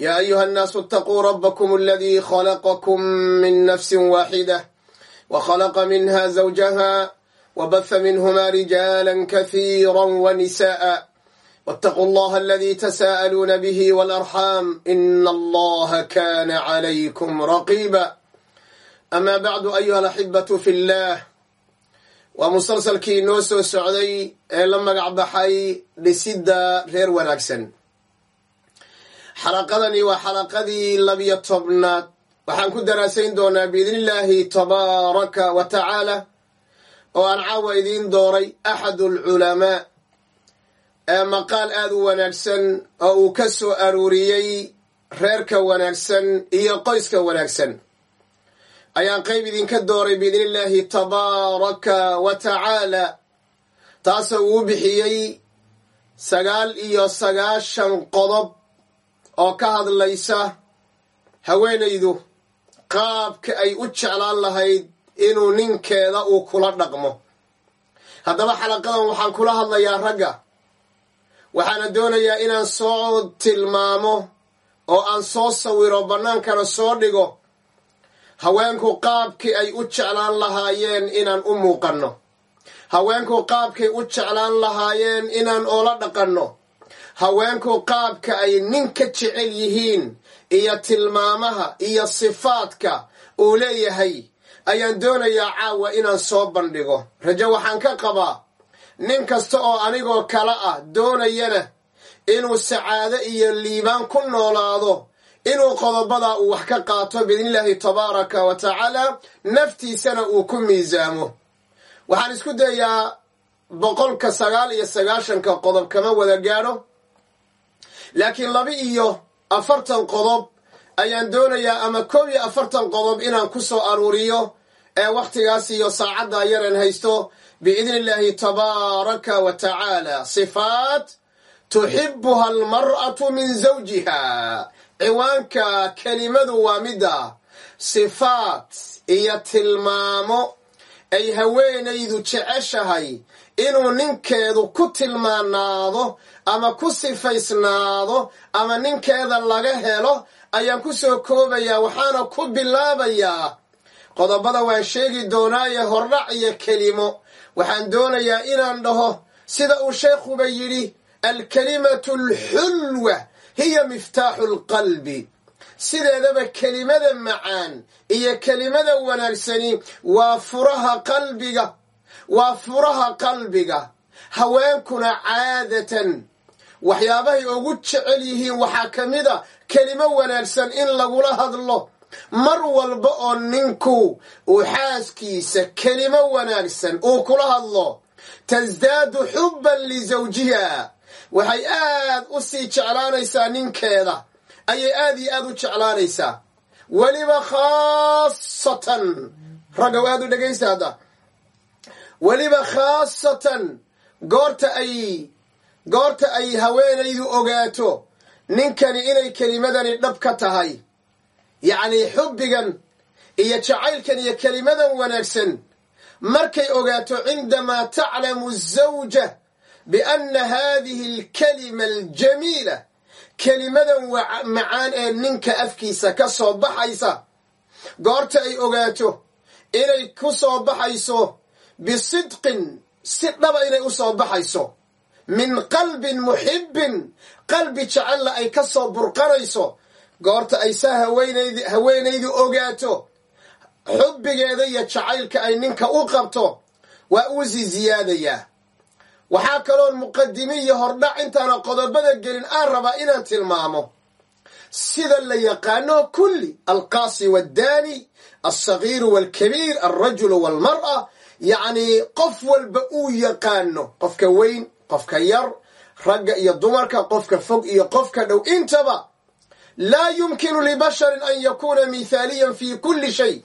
يا أيها الناس اتقوا ربكم الذي خلقكم من نفس واحدة وخلق منها زوجها وبث منهما رجالا كثيرا ونساء واتقوا الله الذي تساءلون به والأرحام إن الله كان عليكم رقيبا أما بعد أيها الأحبة في الله waa musalsalkii noo soo socday ee la magac baxay dhisidda reer wanaagsan xalaqadani waa xalaqadii labiyo tobnaad waxaan ku daraasayn doonaa biidnillaahi tabaaraka wa tacaala oo aan caawa idiin dooray axadu alculamaa ee maqaal aad u wanaagsan oo uu ka soo aruuriyey reerka wanaagsan iyo qoyska wanaagsan. Ayaan qayb idinka dooray biidni illaahi tabaaraka wa tacaala taasoo uu bixiyey sagaal iyo sagaashan qodob oo ka hadlaysa haweenaydu qaabka ay u jeclaan lahayd inuu ninkeeda uu kula dhaqmo. Haddaba xalaqadan waxaan kula hadlayaa ragga. Waxaana doonayaa inaan soo tilmaamo oo aan soo sawiro bannaankana soo dhigo haweenku qaabkii ay u jeclaan lahaayeen inaan u muuqanno. Haweenku qaabkay u jeclaan lahaayeen inaan oola dhaqanno haweenku qaabka ay ninka jecel yihiin iyo tilmaamaha iyo sifaadka uu leeyahay ayaan doonayaa caawa inaan soo bandhigo. Rajo waxaan ka qabaa nin kasta oo anigoo kale ah doonayana inuu sacaado iyo liibaan ku noolaado inuu qodobadaa uu wax ka qaato biidnillaahi tabaaraka wa tacaala naftiisana uu ku miisaamo. Waxaan isku dayaa boqolka sagaal iyo sagaashanka qodob kama wada gaadho laakiin laba iyo afartan qodob ayaan doonayaa ama koob iyo afartan qodob inaan ku soo aruuriyo ee wakhtigaas iyo saacadda yaran haysto biidni illaahi tabaaraka wa tacaala. Sifaat tuxibuha almar'atu min zawjiha. Ciwaanka kelimadu waa midda sifaat iyo tilmaamo ay haweenaydu jeceshahay inuu ninkeedu ku tilmaanaado ama ku sifaysnaado ama ninkeeda laga helo ayaan ku soo koobayaa waxaana ku bilaabayaa. Qodobada waan sheegi doonaaye hordhac iyo kelimo. Waxaan doonayaa inaan dhaho sida uu sheekhuba yidhi alkalimatu alxulwa hiya miftaaxu lqalbi sideedaba kelimada macaan iyo kelimada wanaagsani waa furaha qalbiga waa furaha qalbiga. Haweenkuna caadatan. Waxyaabahay ugu jecel yihiin waxaa ka mid a kelimo wanaagsan in lagula hadlo. Mar walba oo ninku uu xaaskiisa kelimo wanaagsan uu kula hadlo. Tasdaadu xubban lisawjiha waxay aad u sii jeclaanaysaa ninkeeda. Ayay aad iyo aad u jeclaanaysaa. Weliba khaasatan. Raggow aad u dhegaysta hadda weliba khaasatan goorta ay goorta ay haweenaydu ogaato ninkani inay kelimadani dhab ka tahay. Yacnii xubbigan iyo jacaylkan iyo kelimadan wanaagsan markay ogaato cindamaa taclamu zawja bianna haadihi alkalima aljamiila kelimadan macaan ee ninka afkiisa ka soo baxaysa. Goorta ay ogaato inay ku soo baxayso bisidqin si dhaba inay u soo baxayso. Min qalbin muxibbin qalbi jecella ay ka soo burqanayso. Goorta ay saa haweenaydu ogaato. Xubbigeeda iyo jacaylka ay ninka u qabto waa uusii ziyaadayaa waxaa kaloon muqadimi iyo hordhac intaana qodobada gelin aan rabaa inaan tilmaamo. Sida la yaqaano kulli alqaasi waaddaani alsagiiru waalkabiir alrajulu waalmar'a yacnii qof walba uu yaqaano qofka weyn qofka yar ragga iyo dumarka qofka fog iyo qofka dhow. Intaba laa yumkinu libasharin an yakuuna mithaaliyan fi kulli shay.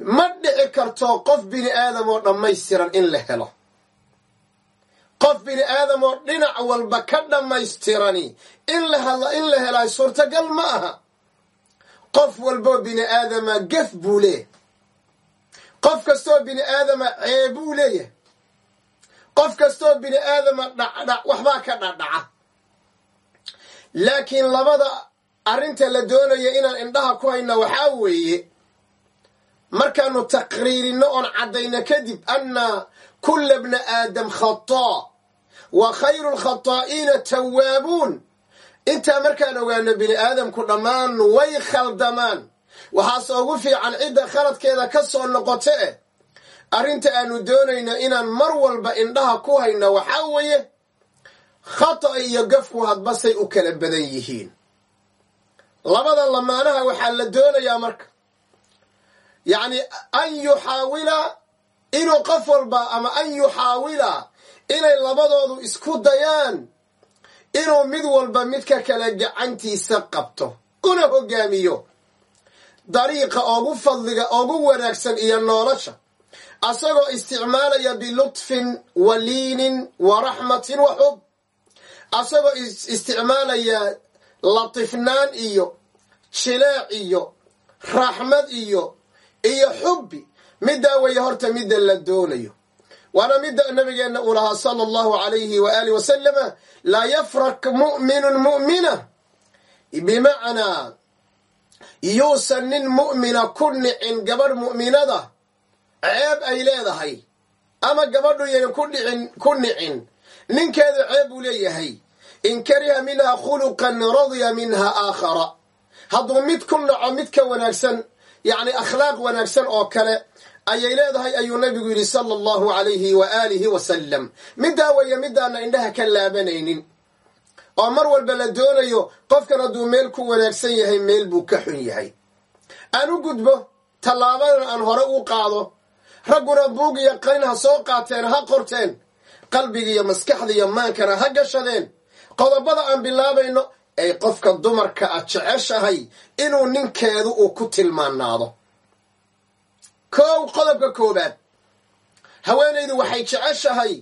Ma dhici karto qof bini aadam oo dhammaystiran in la helo. Qof bini aadam oo dhinac walba ka dhammaystirani in la in la helaa suurtagal ma aha. Qof walboo bini aadama gef buu leeyahay qof kastoo bini aadama ceebuu leeyahay. Qof kastoo bini aadama dhacdhac waxbaa ka dhacdhaca laakiin labada arrinta la doonaya inaan indhaha ku hayna waxaa weeye markaanu taqriirinno oon caddayno kadib anna kulla bna aadam khataa wa khayru lkhataa'iina tawaabuun intaa markaan ogaano bini aadamku dhammaan way khaldamaan waxaase ugu fiican cidda khaladkeeda ka soo noqoto eh arrinta aanu doonayno inaan mar walba indhaha ku hayno waxaa weeye khata iyo gafku hadbasay u kala badan yihiin. Labada lamaanaha waxaa la doonayaa marka. Yacni an yuxaawila inuu qof walba ama an yuxaawila inay labadoodu isku dayaan inuu mid walba midka kale gacantiisa qabto una hogaamiyo dariiqa ugu fadliga ugu wanaagsan iyo nolosha. Asagoo isticmaalaya bilutfin wa liinin wa raxmatin wa xub. Asagoo isticmaalaya latifnaan iyo jileec iyo raxmad iyo iyo xubbi. Middaa weeye horta midda la doonayo. Waana midda nabigeenna uu lahaa sala allahu alayhi wa aalihi wasalama laa yafrak mu'minun mu'mina bimacnaa yuusan nin mu'mina ku nicin gabadh mu'minada? Ceeb ay leedahay. Ama gabadhu yan ku nicin ninkeedu ceeb buu leeyahay. In kariha minha khuluqan radiya minha aakhara. Hadduu mid ku naco mid ka wanaagsan yacni akhlaaq wanaagsan oo kale ayay leedahay ayuu nabigu yidhi sala allahu alayhi wa aalihi wasalam middaa weeye midaana indhaha ka laabanaynin oo mar walba la doonayo qofkan hadduu meel ku wanaagsan yahay meel buu ka xun yahay. Aan u gudbo tallaabadan aan hore u qaado. Ragguna buug iyo qalin ha soo qaateen ha qorteen. Qalbiga iyo maskaxda iyo maankana ha gashadeen. Qodobada aan bilaabayno ay qofka dumarka a jeceshahay inuu ninkeedu uu ku tilmaanaado kow qodobka koobaad haweenaydu waxay jeceshahay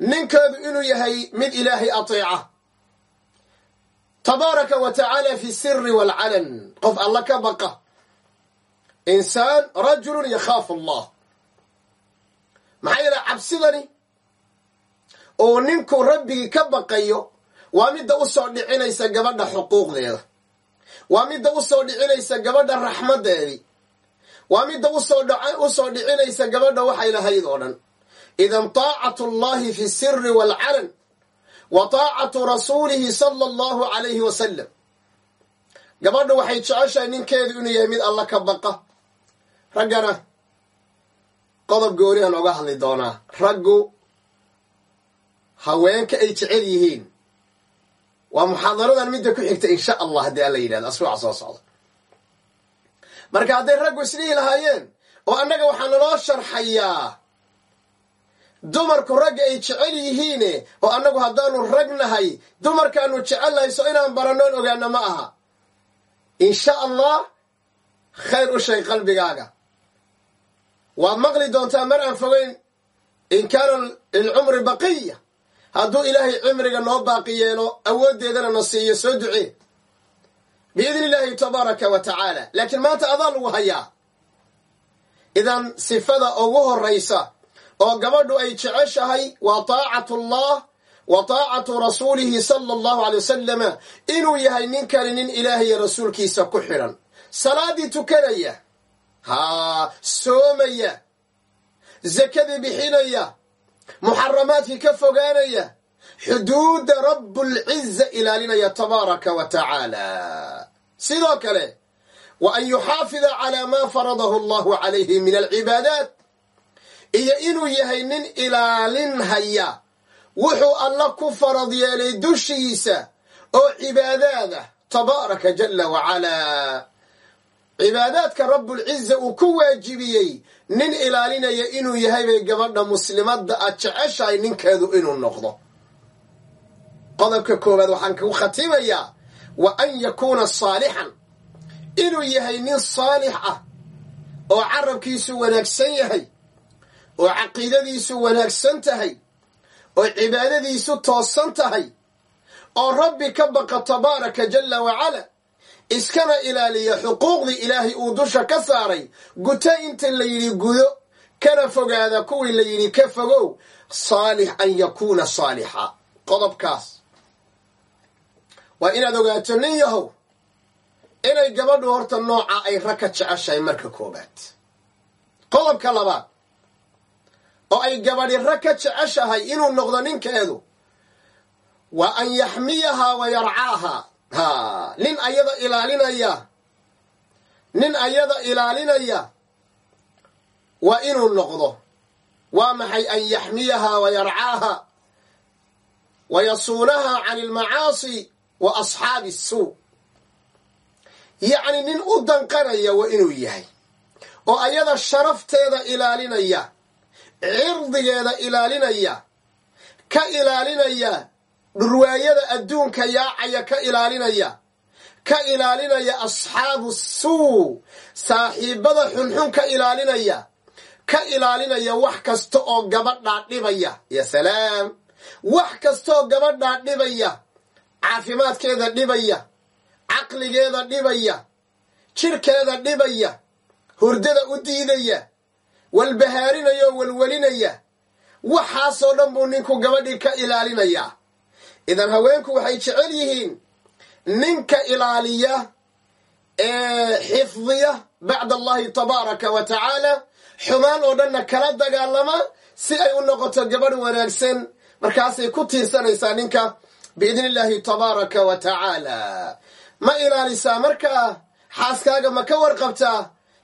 ninkeedu inuu yahay mid ilaahay ateeca. Tabaaraka wa tacaala fi siri waalcalan qof alla ka baqa. Insaan rajulun yakhaafu allah. Maxaa yeele cabsidani uu ninku rabbigii ka baqayo waa midda u soo dhicinaysa gabadha xuquuqdeeda. Waa midda u soo dhicinaysa gabadha raxmaddeedii waa midda u soo dhicinaysa gabadha waxay lahayd oo dhan idan taacatu allahi fi siri waalcalan wa taacatu rasuulihi sala allahu calayhi wasalam gabadha waxay jeceshahay ninkeedu inuu yahay mid alla ka baqa raggana qodob goonihan oga hadli doonaa raggu haweenka ay jecel yihiin waa muxaadaradan midda ku xigta insha allah haddii alla yidhahdo asbuuca soo socda marka hadday raggu isdhihi lahaayeen oo annaga waxaa naloo sharxayaa dumarku ragga ay jecel yihiine oo annagu haddaanu rag nahay dumarkaanu jecelnahay so inaan barannoon ogaana ma aha. Insha allah khayr u sheeg qalbigaaga. Waad maqli doontaa mar aan fogeyn in kaana lilcumri baqiya. Hadduu ilaahay cimriga noo baaqi yeelo awooddeedana na siiyo soo ducee. Biidni illaahi tabaaraka wa tacaala. Laakiin maanta adaa lagu hayaa. Idan sifada ugu horraysa oo gabadhu ay jeceshahay waa taacatu allah wa taacatu rasuulihi sala allahu alay wasalama inuu yahay ninkani nin ilaahayo rasuulkiisa ku xidhan salaaddii tukanaya haa soomaya sakadii bixinaya muxaramaadkii ka fogaanaya xuduudda rabbulciza ilaalinaya tabaaraka wa tacaala. Sidoo kale wa an yuxaafida calaa maa faradahu allahu calayhi min alcibaadaat iyo inuu yahay nin ilaalinhaya wuxuu alla ku farad yeelay dushiisa oo cibaadaada tabaaraka jala wacalaa cibaadaadka rabbulciza uu ku waajibiyey nin ilaalinaya inuu yahay bay gabadha muslimadda aad jeceshahay ninkeedu inuu noqdo. Qodobka koowaad waxaan ku khatimayaa wa an yakuuna saalixan inuu yahay nin saalix ah oo carabkiisu wanaagsan yahay oo caqiidadiisu wanaagsan tahay oo cibaadadiisu toosan tahay oo rabbi ka baqa tabaaraka jalla wacala iskana ilaaliya xuquuqdii ilaahay uu dusha ka saaray. Guto inta la yidhi gudo kana fogaada kuwii la yidhi ka fogow saalix an yakuuna saalixa. Qodobkaas. Waa inaad ogaato nin yahow inay gabadhu horta nooca ay rag ka jeceshahay marka koobaad qodobka labaad oo ay gabadhi rag ka jeceshahay inuu noqdo ninkeedu. Waa an yaxmiyahaa wa yarcaahaa ha nin ayada ilaalinaya. Nin ayada ilaalinaya waa inuu noqdo. Waa maxay an yaxmiyahaa wa yarcaahaa wa yasuunahaa can almacaasi wa asxaabi suu. Yacni nin u danqanaya waa inuu yahay. Oo ayada sharafteeda ilaalinaya cirdigeeda ilaalinaya ka ilaalinaya dhurwaayada adduunka yaacaya ka ilaalinaya ka ilaalinaya asxaabu suu saaxiibbada xunxun ka ilaalinaya ka ilaalinaya wax kasta oo gabadhaa dhibaya. Ya salaam. Wax kastaoo gabadhaa dhibaya. Caafimaadkeeda dhibaya. Caqligeeda dhibaya. Jidhkeeda dhibaya. Hurdada u diidaya walbahaarinaya oo welwelinaya waxaasoo dhan buu ninku gabadhii ka ilaalinayaa idan haweenku waxay jecel yihiin ninka ilaaliya ee xifdiya bacda allahi tabaaraka wa tacaala xumaan oo dhanna kala dagaalama si ay u noqoto gabadh wanaagsan. Markaasay ku tiirsanaysaa ninka biidni illaahi tabaaraka wa tacaala. Ma ilaalisaa markaa? Xaaskaaga ma ka warqabtaa?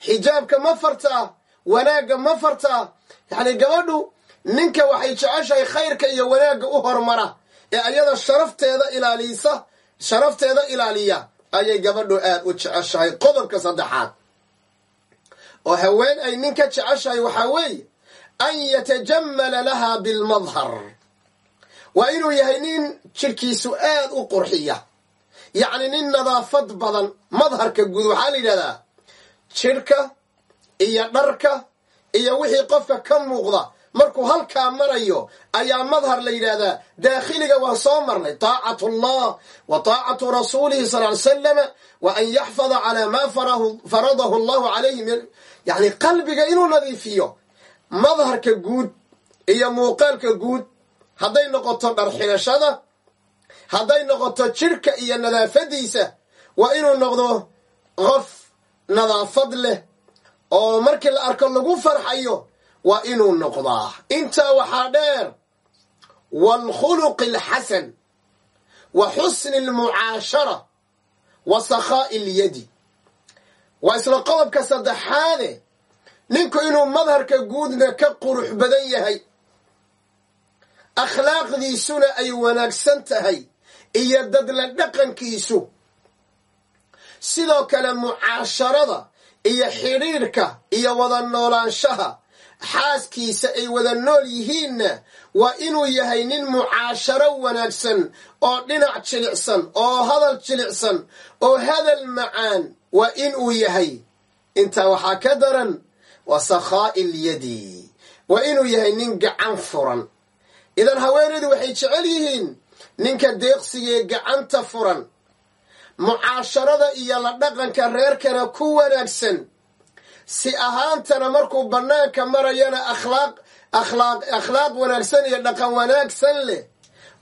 Xijaabka ma fartaa wanaagga ma fartaa yacni gabadhu ninka waxay jeceshahay khayrka iyo wanaagga u hormara ee ayada sharafteeda ilaalisa sharafteeda ilaaliya ayay gabadhu aad u jeceshahay. Qodobka saddexaad. Oo haween ay ninka jeceshahay waxaa weeye an yatajammala laha bilmadhar. Waa inuu yahay nin jidhkiisu aad u qurxiya. Yacni nin nadaafad badan madharka guud waxaa la yidhahdaa jidhka iyo dharka iyo wixii qofka ka muuqda. Markuu halkaa marayo ayaa madhar la yidhaahdaa daakhiliga waan soo marnay taacatu allah wa taacatu rasuulihi sal ly salama wa an yaxfada calaa maa faradahu allahu calayhi yani qalbiga inuu nadiifiyo madharka guud iyo muuqaalka guud hadday noqoto dharxidhashada hadday noqoto jidhka iyo nadaafadiisa waa inuu noqdo qof nadaafad leh oo markii la arko lagu farxayo waa inuu noqdaa. Intaa waxaa dheer waalkhuluqi alxasan wa xusni almucaashara wa sakhaa'i ilyadi waa isla qodobka saddexaade ninku inuu madharka guudna ka qurux badan yahay akhlaaqdiisuna ay wanaagsan tahay iyo dadla dhaqankiisu. Sidoo kale mucaasharada iyo xidhiidhka iyo wada noolaanshaha. Xaaskiisa ay wada nool yihiinna waa inuu yahay nin mucaasharo wanaagsan oo dhinac jilicsan oo hadal jilicsan oo hadal macaan waa inuu yahay. Intaa waxaa ka daran wa sakhaa'i waa inuu yahay nin gacan furan. Idan haweenaydu waxay jecel yihiin ninka deeqsigee gacanta furan mucaasharada iyo la dhaqanka reerkana ku wanaagsan. Si ahaantana markuu bannaanka marayana akhlaaq akhlaaq akhlaaq wanaagsan iyo dhaqan wanaagsan leh.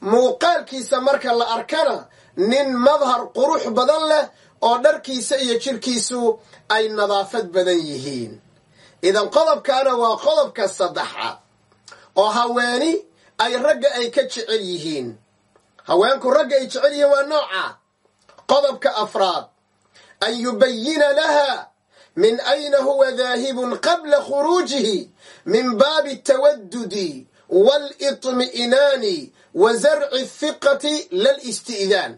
Muuqaalkiisa marka la arkana nin madhar qurux badan leh oo dharkiisa iyo jidhkiisu ay nadaafad badan yihiin. Idan qodobkaana waa qodobka saddexaad oo haweeni ay ragga ay ka jecel yihiin. Haweenku ragga ay jecel yihiin waa nooca qodobka afraad an yubayina laha min ayna huwa daahibun qabla khuruujihi min baabi tawadudi walitmi'inaani wa zarci athiqati lalisti'daan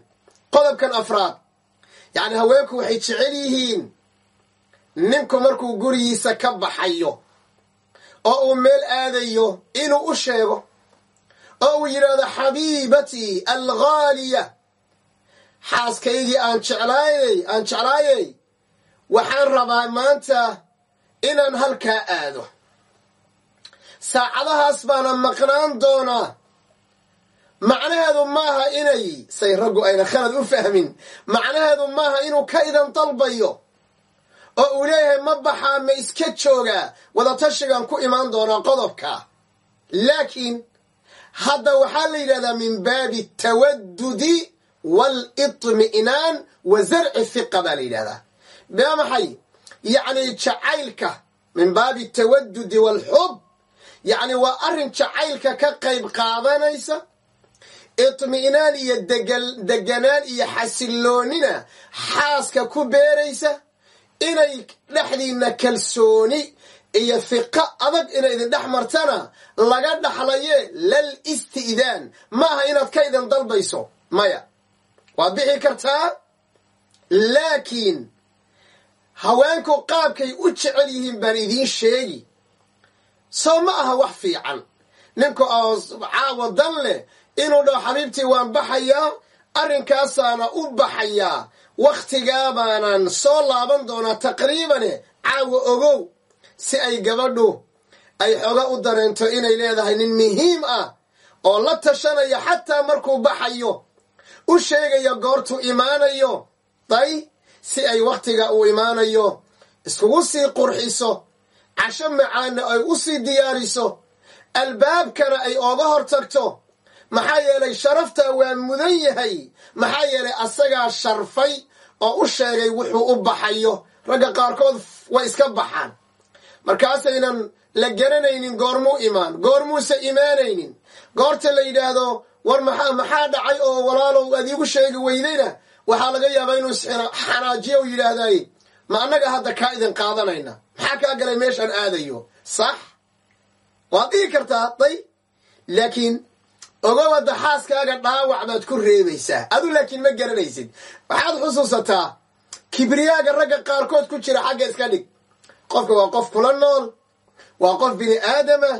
qodobkan afraad yacni haweenku waxay jecel yihiin ninku markuu gurigiisa ka baxayo oo uu meel aadayo inuu u sheego oo uu yidhaahdo xabiibatii alghaaliya xaaskaygii aan jeclaayey aan jeclaayey waxaan rabaa maanta inaan halkaa aado. Saacadahaas baana maqnaan doonaa macnaheedu maaha inay say raggu ayna khalad u fahmin macnaheedu maaha inuu ka idan dalbayo oo uu leeyahay ma baxaa ma iska joogaa wadatashigan ku imaan doonaa qodobka. Laakiin hadda waxaa la yidhahdaa min baabi tawadudi walitmi'naan wa zarci hiqa baa la yidhahdaa baa maxay yacni jacaylka min baabi tawadudi waalxub yacni waa arrin jacaylka ka qayb qaadanaysa itmi'naan iyo deganaan iyo xasilloonina xaaska ku beeraysa inay dhexdiinna kalsooni iyo fiqo adag inay idin dhex martana laga dhaxlaye lal isti'daan maaha inaad ka idin dalbayso maya waad bixi kartaa laakiin haweenku qaabkay u jecel yihiin baan idiin sheegi. Soo ma aha wax fiican. Ninku caawa dan leh inuu dhaho xabiibtii waan baxayaa arrinkaasaana u baxayaa wakhtigaabaanan soo laaban doonaa taqriibane caawa ogow si ay gabadhu ay xoga u dareento inay leedahay nin muhiim ah oo la tashanaya xataa markuu baxayo u sheegaya goortuu imaanayo day si ay wakhtiga uu imaanayo iskugu sii qurxiso casho macaanna ay u sii diyaariso albaabkana ay ooga hor tagto maxaa yeelay sharaftaa waa mudan yahay maxaa yeelay asagaa sharfay oo u sheegay wuxuu u baxayo. Ragga qaarkood way iska baxaan. Markaasaynan la garanaynin goormuu imaan goormuuse imaanaynin. Goorta la yidhaahdo war maxaa maxaa dhacay oo walaalow aad iigu sheegi weydayna? Waxaa laga yaabaa inuu xanaajiyo u yidhaahday ma annaga hadda kaa idin qaadanayna? Maxaa kaa galay meeshaan aadayo? Sax? Waad dhihi kartaa day laakiin ogowada xaaskaaga dhaawac baad ku reebaysaa. Adu laakiin ma garanaysid. Waxaad xusuusataa kibriyaaga ragga qaarkood ku jira xagga iska dhig. Qofka waa qof kula nool waa qof bini aadama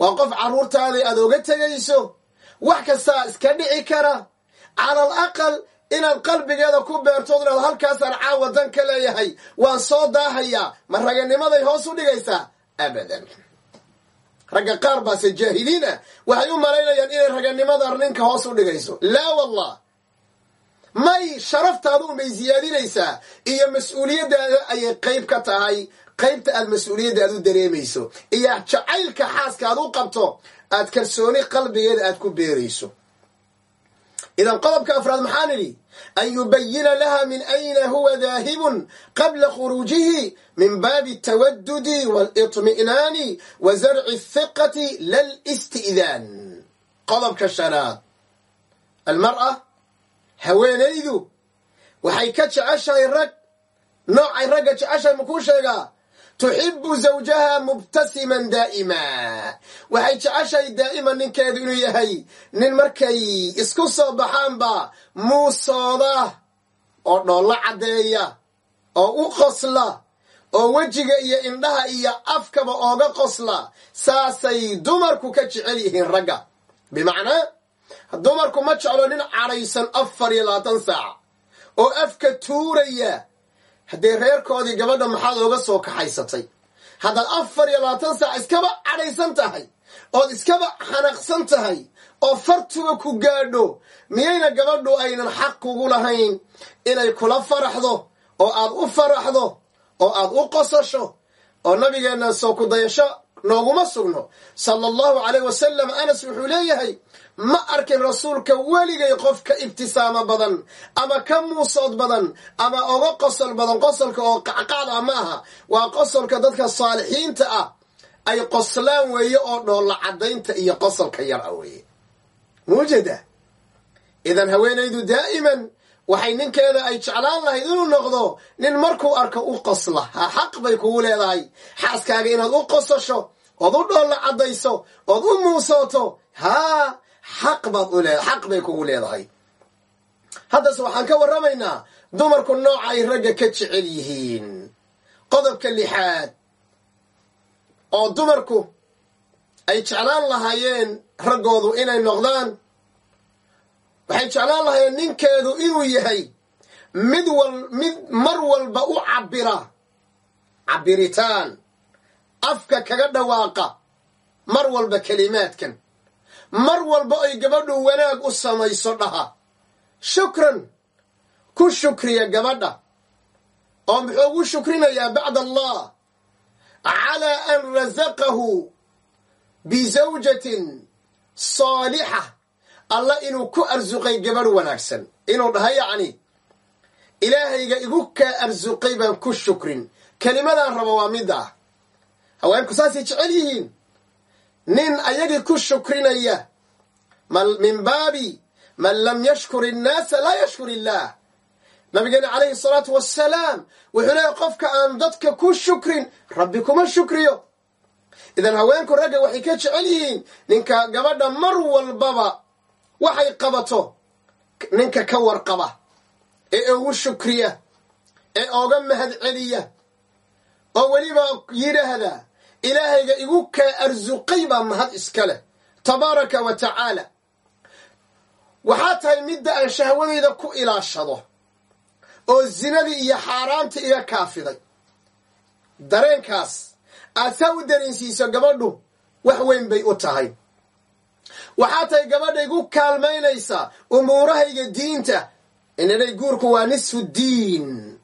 waa qof carruurtaadii aad oga tegayso wax kastaa iska dhici kara. Calal aqal inaad qalbigeeda ku beertood inaad halkaasaan caawa dan ka leeyahay waan soo daahayaa ma raganimaday hoos u dhigaysaa? Abadan. Ragga qaar baase jaahiliin ah waxay u malaynayaan inay raganimada ninka hoos u dhigayso. Laa wallah may sharaftaadu umay siyaadinaysaa iyo mas'uuliyaddaada ayay qayb ka tahay. Qaybta aad mas'uuliyadda aad u dareemayso iyo jacaylka xaaska aad u qabto aad kalsooni qalbigeeda aad ku beerayso. Idan qodobka afraad maxaan idhi? An yubayina laha min ayna huwa daahibun qabla khuruujihi min baabi tawadudi walitmi'naani wa zarci athiqati lalisti'daan qodobka shanaad. Almar'a haweenaydu waxay ka jeceshahay rag noocay ragga jeceshahay makuu sheegaa tuxibu zawjaha mubtasiman daa'ima waxay jeceshahay daa'ima ninkeedu inuu yahay nin markay isku soo baxaanba muusooda oo dhoollo caddeeya oo u qosla oo wejiga iyo indhaha iyo afkaba ooga qosla saasay dumarku ka jecel yihiin ragga bimacnaa dumarku ma jeclo nin cadhaysan afar iyo labaatan saac oo afka tuuraya haddee reerkoodii gabadha maxaad ooga soo kaxaysatay? Haddaad afar iyo labaatan saac iskaba cadhaysan tahay ood iskaba xanaqsan tahay oo fartuga ku gaadho miyayna gabadhu aynan xaq kugu lahayn inay kula faraxdo oo aad u faraxdo oo aad u qosasho oo nabigeenna soo ku dayasho nooguma sugno. Sala allahu calayh wasalam anas wuxuu leeyahay ma arkin rasuulka weligay qof ka ibtisaamo badan ama ka muusood badan ama oga qosol badan qosolka oo qacqaada ma aha. Waa qosolka dadka saalixiinta ah. Ay qoslaan weeye oo dhoolla caddaynta iyo qosolka yar a weeye. Muujada. Idan haweenaydu daa'iman waxay ninkeeda ay jeclaan lahayd inuu noqdo nin markuu arko u qosla. Ha xaq bay kugu leedahay. Xaaskaaga inaad u qosasho ood u dhoolla caddayso ood u muusooto haa xaq baad u leedahay xaq bay kugu leedahay. Haddase waxaan ka warramaynaa dumarku nooca ay ragga ka jecel yihiin. Qodobka lixaad oo dumarku ay jeclaan lahaayeen raggoodu inay noqdaan waxay jeclaan lahayen ninkeedu inuu yahay mid wal mid mar walba u cabira cabiritaan afka kaga dhawaaqa mar walba kelimaadkan. Mar walba ay gabadhu wanaag u samayso dhaha. Shukran ku shukriya gabadha. Oo muxuu ugu shukrinayaa bacd allah calaa an rasaqahu bizawjatin saalixa alla inuu ku arsuqay gabadh wanaagsan. Inuu dhaha yacni ilaahayga igu kaa arsuqay baan ku shukrin. Kelimadaan rabo waa midda ah. Haweenku saasay jecel yihiin. Nin ayagii ku shukrinaya. Min baabi man lam yashkur innaasa laa yashkur illaah nabigeena calayhi salaatu wassalaam wuxuu leeyahy qofka aan dadka ku shukrin rabbi kuma shukriyo. Idan haweenku ragga waxay ka jecel yihiin ninka gabadha mar walbaba waxay qabato ninka ka warqaba ee ugu shukriya ee ooga mahad celiya oo weliba yidhaahda ilaahayga igu kaa arsuqay baa mahad iska leh tabaaraka wa tacaala. Waxaa tahay midda aan shahwadayda ku ilaashado oo zinadii iyo xaaraantii iga kaafiday. Dareenkaas aad saa u dareensiiso gabadhu wax weyn bay u tahay waxaa tahay gabadha igu kaalmaynaysaa umuurahayga diinta. Inanay guurku waa nisfu diin.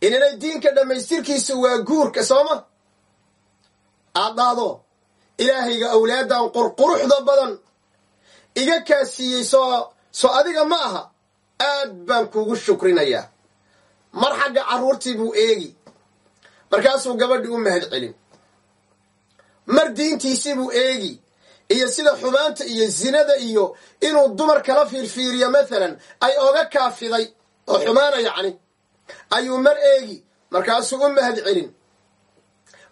Inanay diinka dhammaystirkiisu waa guurka sooma? Aad dhahdo ilaahayga awlaadan qurquruxda badan. Iga kaasiiyey soo soo adiga ma aha. Aad baan kuugu shukrinayaa. Mar xagga carruurtii buu eegi. Markaasuu gabadhii u mahad celin mar diintiisii buu eegi iyo sida xumaanta iyo zinada iyo inuu dumar kala fiirfiiriyo maalan ay oga kaafiday oo xumaana yacni ayuu mar eegi markaasuu u mahad celin.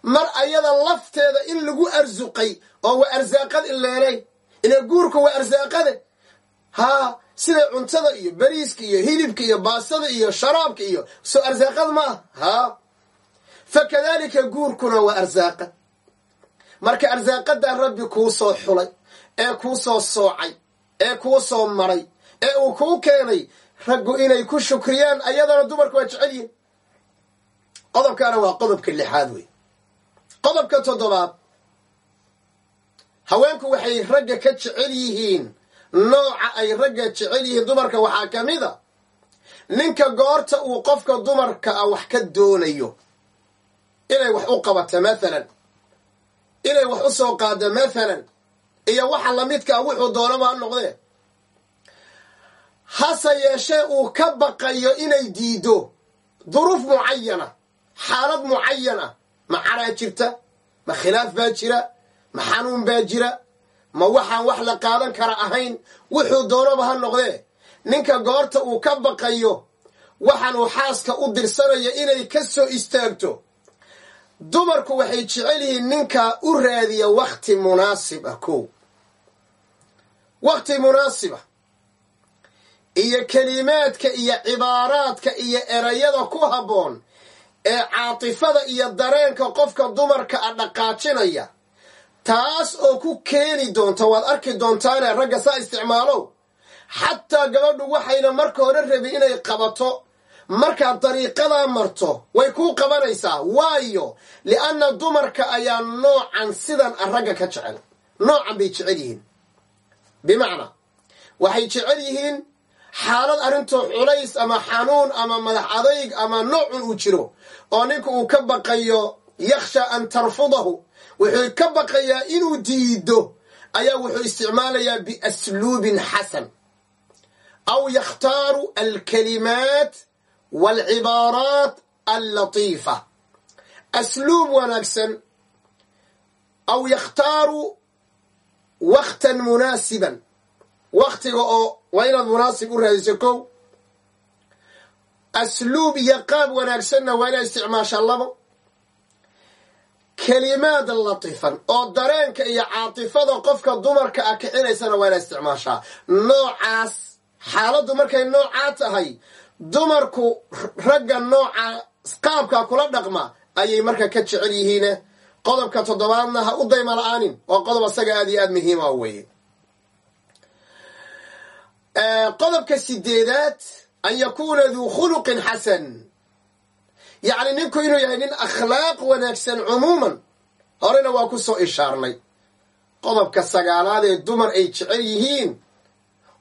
Mar ayada lafteeda in lagu arsuqay oo waa arsaaqad ileenay ina guurka waa arsaaqade haa sida cuntada iyo bariiska iyo hilibka iyo baastada iyo sharaabka iyo soo arsaaqad ma ah haa. Fa kadaalika guurkuna waa arsaaqad marka arsaaqadan rabbi kuu soo xulay ee kuu soo soocay ee kuu soo maray ee uu kuu keenay raggu inay ku shukriyaan ayadana dumarku waa jecel yihiin qodobkaana waa qodobka lixaad wey qodobka toddobaad haweenku waxay ragga ka jecel yihiin. Nooca ay ragga jecel yihiin dumarka waxaa ka mid a ninka goorta uu qofka dumarka ah wax ka doonayo inay wax u qabato maalan inay wax u soo qaado maalan iyo waxa lamidkaa wuxuu doonaba ha noqdee? Hase yeeshee uu ka baqayo inay diido duruuf mucayana xaalad mucayana ma caraa jirta ma khilaaf baa jira ma xanuun baa jira ma waxaan wax la qaadan kara ahayn wuxuu doonaba ha noqdee? Ninka goorta uu ka baqayo waxaan uu xaaska u dirsanayo inay ka soo istaagto dumarku waxay jecel yihiin ninkaa u raadiya wakhti munaasib ah kow wakhti munaasiba iyo kelimaadka iyo cibaaraadka iyo erayada ku habboon ee caatifada iyo dareenka qofka dumarka a dhaqaajinaya taas oo ku keeni doonta waad arki doontaane ragga saa isticmaalow. Xataa gabadhu waxayna marka hore rabin inay qabato markaad dariiqadaa marto way kuu qabanaysaa. Waayo li'anna dumarka ayaa noocan sidan a ragga ka jecel. Noocan bay jecel yihiin. Bimacnaa waxay jecel yihiin xaalad arrintoo culays ama xanuun ama madax adayg ama noocun uu jiro oo ninka uu ka baqayo yakhsha an tarfudahu. Wuxuu ka baqayaa inuu diido ayaa wuxuu isticmaalayaa biasluubin xasan. Aw yakhtaaru alkalimaat waalcibaaraat allatiifa asluub wanaagsan aw yakhtaaru wakhtan munaasiban wakhtiga oo waa inaad munaasib u raadiso kow asluub iyo qaab wanaagsanna waa inaad isticmaashaa labo kelimaad latifan oo dareenka iyo caatifada qofka dumarka ah kicinaysana waa inaad isticmaashaa noocaas xaaladdu markay noocaa tahay dumarku ragga nooca qaabkaa kula dhaqma ayay marka ka jecel yihiine. Qodobka toddobaadna ha u dayma la'aanin waa qodob asaga aad iyo aad muhiima weeye. Qodobka sideedaad an yakuuna duu khuluqin xasan. Yacni ninku inuu yahay nin akhlaaq wanaagsan cumuuman horena waa ku soo ishaarnay. Qodobka sagaalaad ee dumar ay jecel yihiin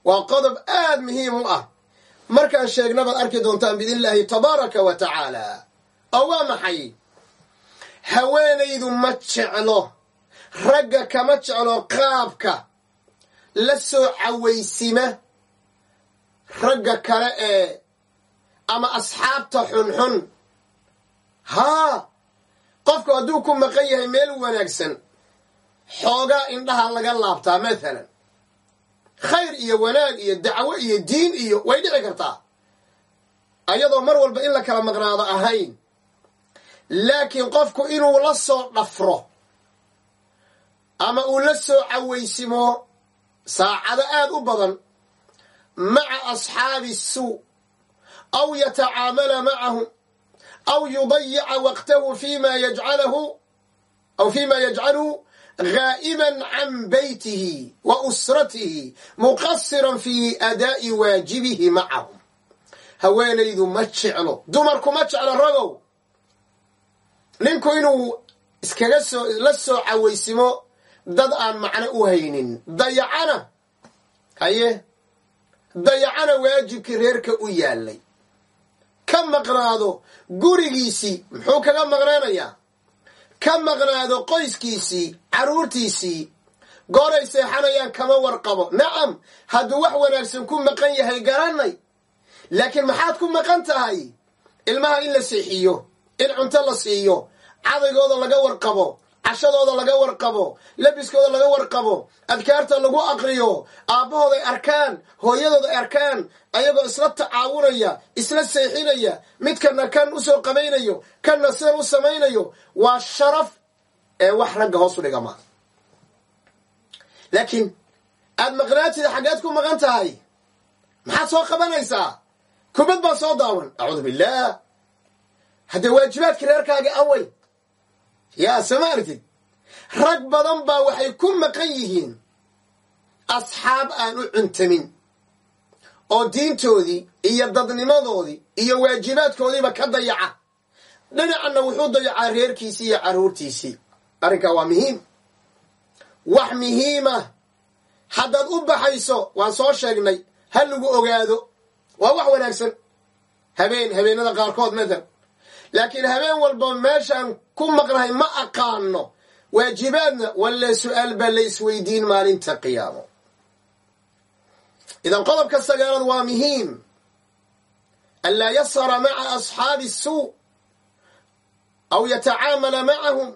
waa qodob aad muhiim u ah markaan sheegna baad arki doontaan biidn illaahi tabaaraka wa tacaala. Oo waa maxay? Haweenaydu ma jeclo. Ragga kama jeclo qaabka la soo cawaysima. Ragga kale ee ama asxaabta xunxun. Haa qofku hadduu ku maqan yahay meel wanaagsan xoogaa indhaha laga laabtaa mathalan khayr iyo wanaag iyo dacwo iyo diin iyo way dhici kartaa. Ayadoo mar walba in la kala maqnaado ahayn. Laakiin qofku inuu la soo dhafro ama uu la soo cawaysimo saacado aad u badan maca asxaabi suu aw yatacaamala macahum aw yudayica waqtahu fima yajcalahu aw fima yajcaluhu gaa'iban can baytihi wa usratihi muqasiran fi adaa'i waajibihi macahum haweenaydu ma jeclo dumarku ma jeclo ragow ninku inuu iskaga soo la soo cawaysimo dad aan macno u haynin dayacana haye dayacana waajibkii reerka u yaalay ka maqnaado gurigiisii muxuu kaga maqnaanayaa ka maqnaado qoyskiisii carruurtiisii gooray seexanayaan kama warqabo. Nacam hadduu wax wanaagsan ku maqan yahay garanay laakiin maxaad ku maqan tahay? Ilmaha in la seexiyo in cunto la siiyo cadaygooda laga warqabo cashadooda laga warqabo labiskooda laga warqabo adkaarta lagu aqriyo aabbahooday arkaan hooyadooda ay arkaan ayagoo isla tacaawunaya isla seexinaya midkana kan u soo qabaynayo kanna sidan u samaynayo waa sharaf ee wax ragga hoos u dhigama laakiin aad maqnaatida xaggeed ku maqan tahay maxaad soo qabanaysaa? Kubad baa soo daawan. Acuudu billaah. Haddee waajibaadkii reerkaaga awey yaa sama argtid rag badan baa waxay ku maqan yihiin asxaab aan u cuntamin oo diintoodii iyo dadnimadoodii iyo waajibaadkoodiiba ka dayaca. Dhinacanna wuxuu dayacaa reerkiisii iyo carruurtiisii arrinkaa waa muhiim. Wax muhiima haddaad u baxayso waan soo sheegnay ha lagu ogaado. Waa wax wanaagsan. Habeen habeenada qaarkood mathal laakiin habeen walba meeshaan ku maqnahay ma aqaano. Waajibaadna walle su'aal baa la isweydiin maalinta qiyaamo. Idan qodobka sagaalaad waa muhiim. Anlaa yasara maca asxaabi suu aw yatacaamala macahum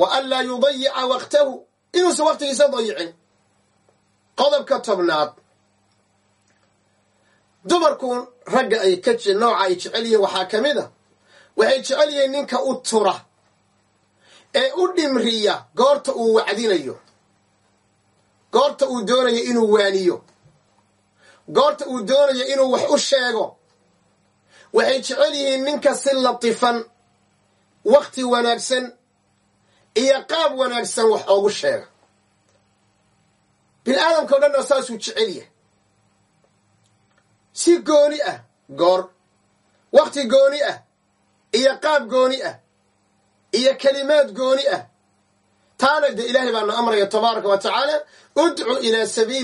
wa an laa yudayica waqtahu. Inuusan waqtigiisa dayicin. Qodobka tobnaad. Dumarku ragga ay ka nooca ay jecel yihiin waxaa ka mid a waxay jecel yihiin ninka u tura ee u dhimriya goorta uu wacdinayo goorta uu doonayo inuu waaniyo goorta uu doonayo inuu wax u sheego. Waxay jecel yihiin ninka si latifan wakhti wanaagsan iyo qaab wanaagsan wax oogu sheega. Bini aadamka o dhanna saasuu jecel yahay. Si gooni ah goor. Wakhti gooni ah iyo qaab gooni ah. Iyo kelimaad gooni ah. Taana dee ilaahay baana amraya tabaaraka wa tacaala. Udcu ilaa sabiili